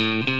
Mm-hmm.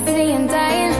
infinity and dying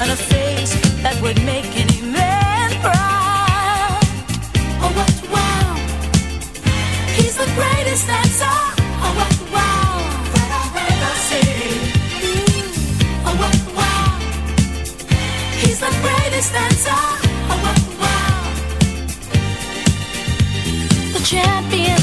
And a face that would make any man proud. Oh, what wow! He's the greatest dancer. Oh, what wow! That I've ever seen. Mm. Oh, what wow! He's the greatest dancer. Oh, what wow! The champion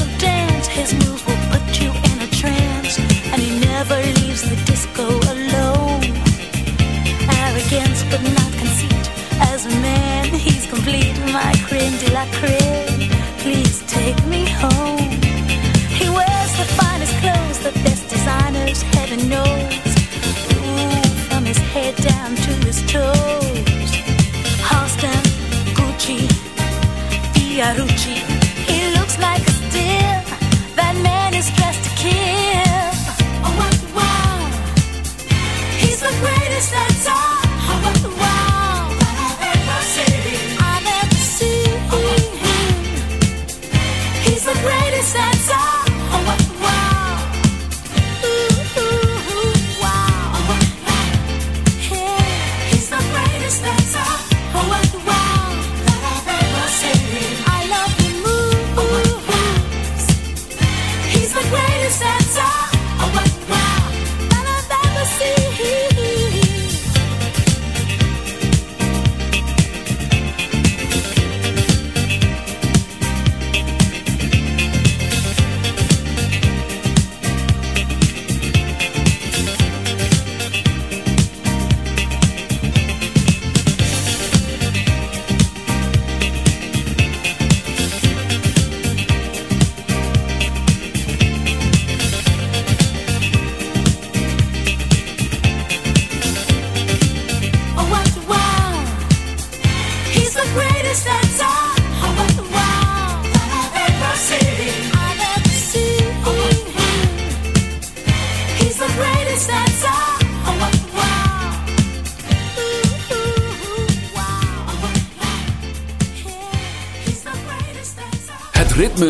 A man, he's complete. My creme de la creme. Please take me home. He wears the finest clothes, the best designers, heaven knows. Ooh, from his head down to his toes. Halston, Gucci, Fiorucci. He looks like a steal. That man is dressed to kill. Oh, wow! He's the greatest that's Oh,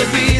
A Dios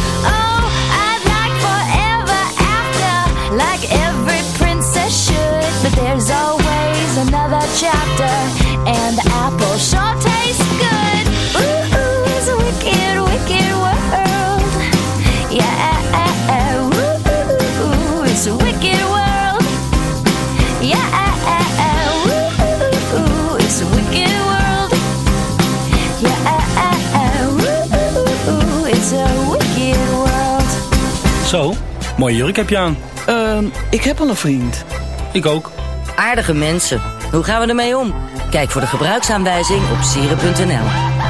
Zo, mooie jurk heb je aan. Ehm, ik heb al een vriend. Ik ook. Aardige mensen. Hoe gaan we ermee om? Kijk voor de gebruiksaanwijzing op sieren.nl.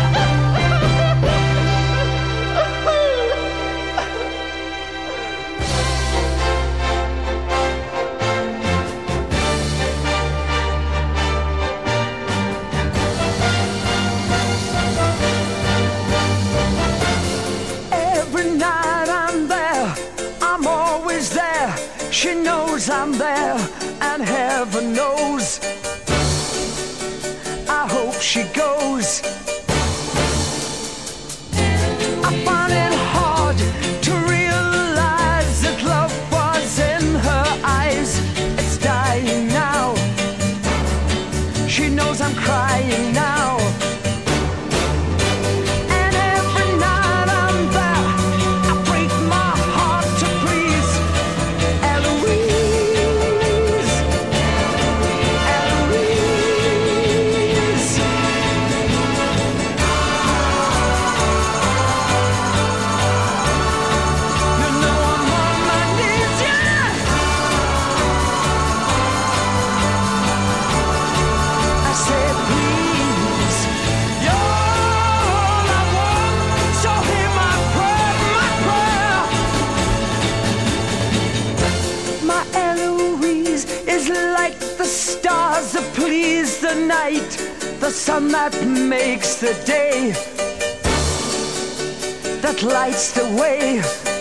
makes the day, that lights the way.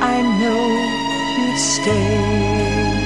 I know you'd stay.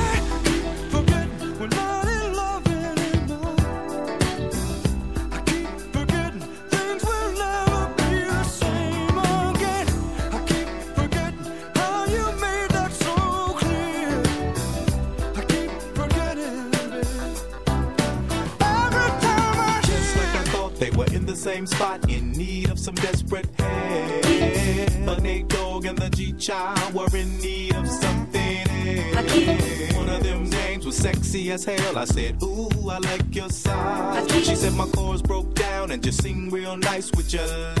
sexy as hell. I said, Ooh, I like your size. She said my chords broke down and just sing real nice. with you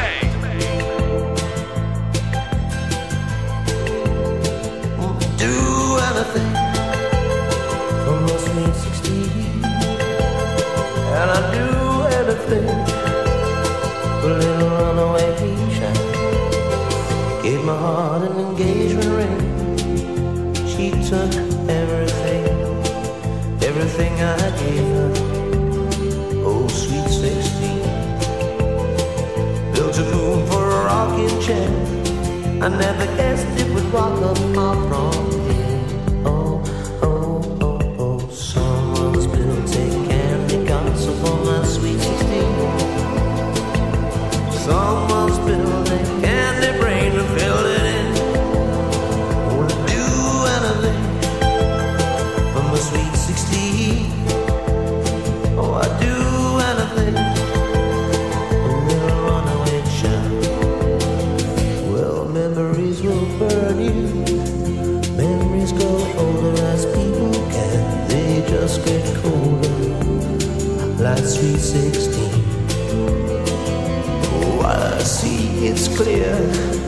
the.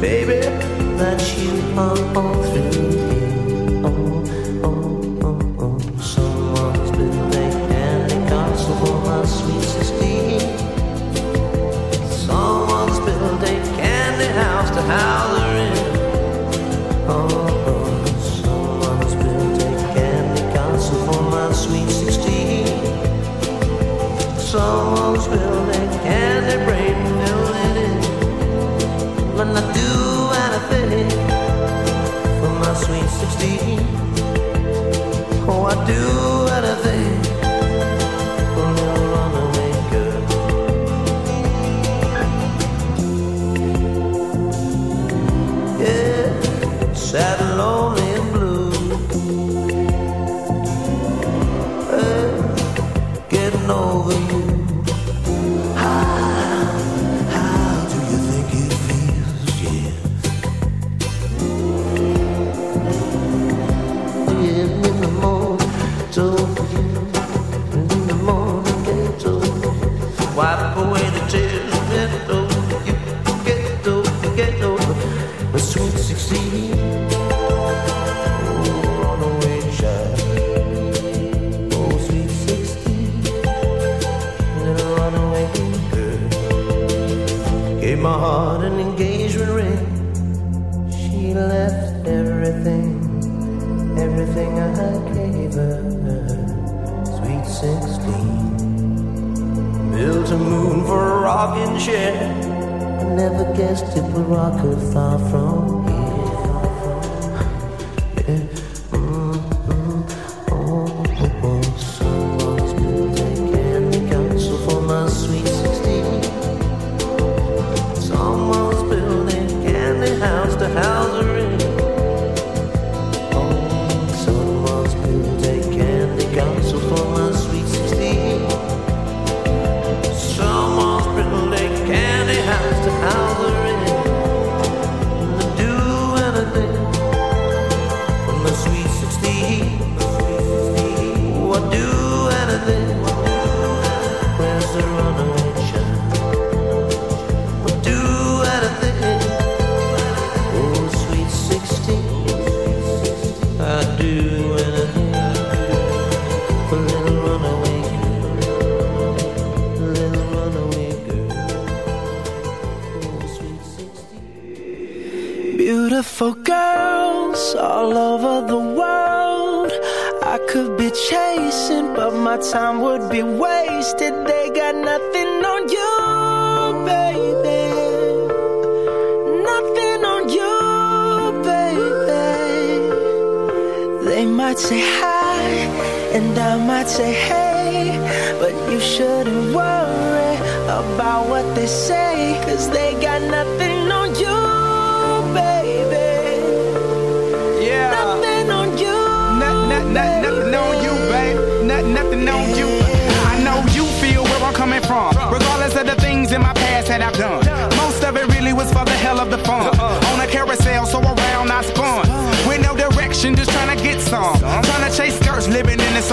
baby, that you are all through.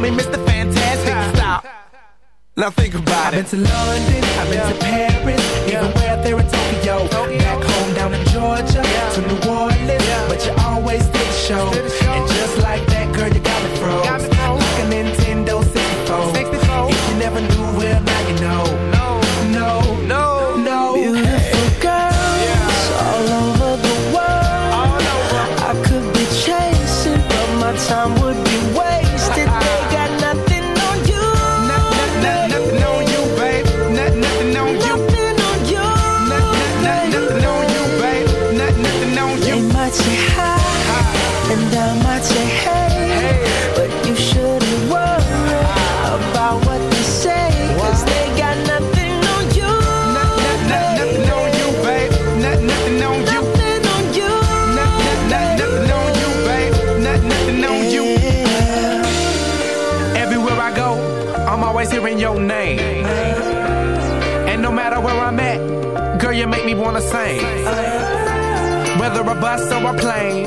me Mr. Fantastic. Stop. Now think about I've it. been to London, I've been to Paris, even where there in and I might say hey, but you shouldn't worry about what they say, 'cause they got nothing on you. Nothing on you, babe. Nothing on you. Nothing on you. Nothing on you, babe. Nothing on you. Everywhere I go, I'm always hearing your name. And no matter where I'm at, girl, you make me wanna sing. Whether a bus or a plane,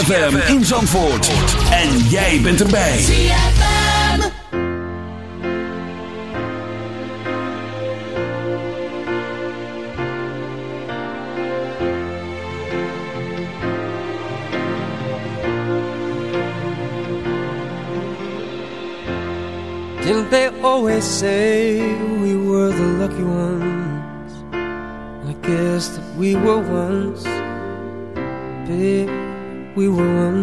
ZFM in Zandvoort. En jij bent erbij. ZFM. Didn't they always say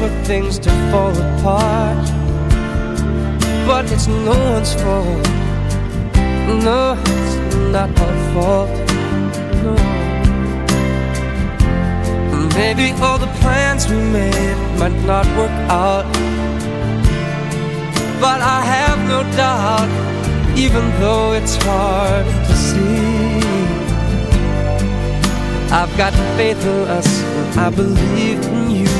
for things to fall apart, but it's no one's fault. No, it's not our fault. No. Maybe all the plans we made might not work out, but I have no doubt, even though it's hard to see. I've got faith in us, I believe in you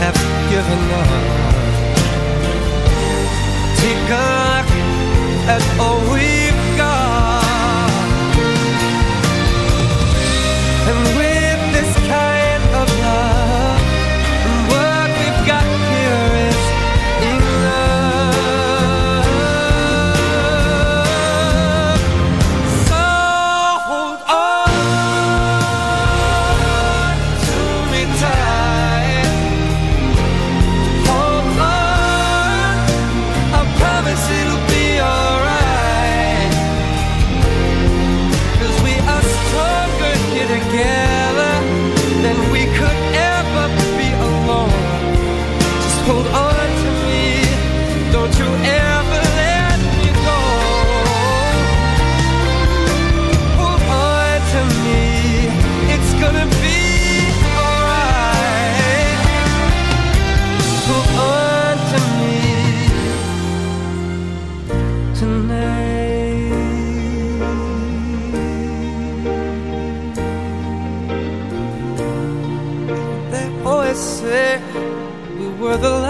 have given up. Take a look at all we've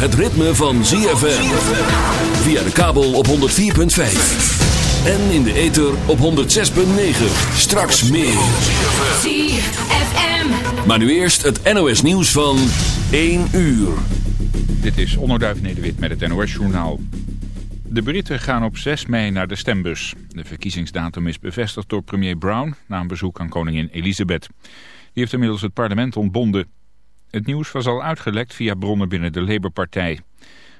het ritme van ZFM. Via de kabel op 104.5. En in de ether op 106.9. Straks meer. ZFM. Maar nu eerst het NOS nieuws van 1 uur. Dit is Onderduif Nederwit met het NOS Journaal. De Britten gaan op 6 mei naar de stembus. De verkiezingsdatum is bevestigd door premier Brown na een bezoek aan koningin Elizabeth. Die heeft inmiddels het parlement ontbonden. Het nieuws was al uitgelekt via bronnen binnen de Labour-partij.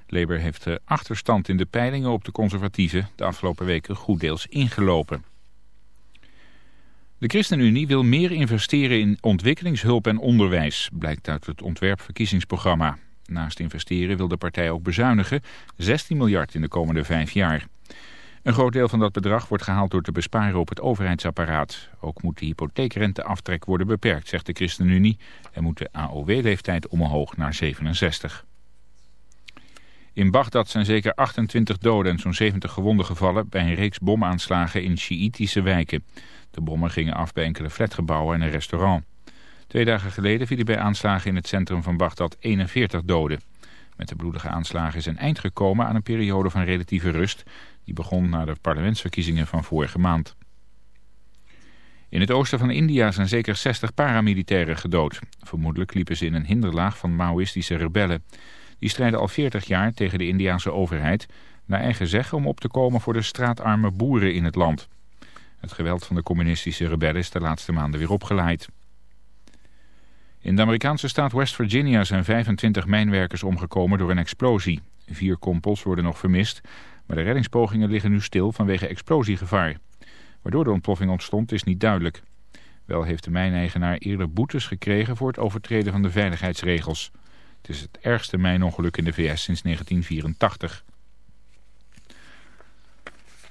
Labour heeft de achterstand in de peilingen op de conservatieven de afgelopen weken goed deels ingelopen. De ChristenUnie wil meer investeren in ontwikkelingshulp en onderwijs, blijkt uit het ontwerpverkiezingsprogramma. Naast investeren wil de partij ook bezuinigen, 16 miljard in de komende vijf jaar. Een groot deel van dat bedrag wordt gehaald door te besparen op het overheidsapparaat. Ook moet de hypotheekrenteaftrek worden beperkt, zegt de ChristenUnie. En moet de AOW-leeftijd omhoog naar 67. In Bagdad zijn zeker 28 doden en zo'n 70 gewonden gevallen bij een reeks bomaanslagen in Sjiïtische wijken. De bommen gingen af bij enkele flatgebouwen en een restaurant. Twee dagen geleden vielen bij aanslagen in het centrum van Bagdad 41 doden. Met de bloedige aanslagen is een eind gekomen aan een periode van relatieve rust... die begon na de parlementsverkiezingen van vorige maand. In het oosten van India zijn zeker 60 paramilitairen gedood. Vermoedelijk liepen ze in een hinderlaag van Maoïstische rebellen. Die strijden al 40 jaar tegen de Indiaanse overheid... naar eigen zeggen om op te komen voor de straatarme boeren in het land. Het geweld van de communistische rebellen is de laatste maanden weer opgeleid. In de Amerikaanse staat West Virginia zijn 25 mijnwerkers omgekomen door een explosie. Vier kompels worden nog vermist, maar de reddingspogingen liggen nu stil vanwege explosiegevaar. Waardoor de ontploffing ontstond is niet duidelijk. Wel heeft de mijneigenaar eerder boetes gekregen voor het overtreden van de veiligheidsregels. Het is het ergste mijnongeluk in de VS sinds 1984.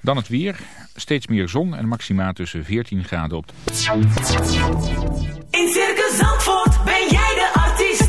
Dan het weer. Steeds meer zon en maxima tussen 14 graden op. In Circus Zandvoort ben jij de artiest.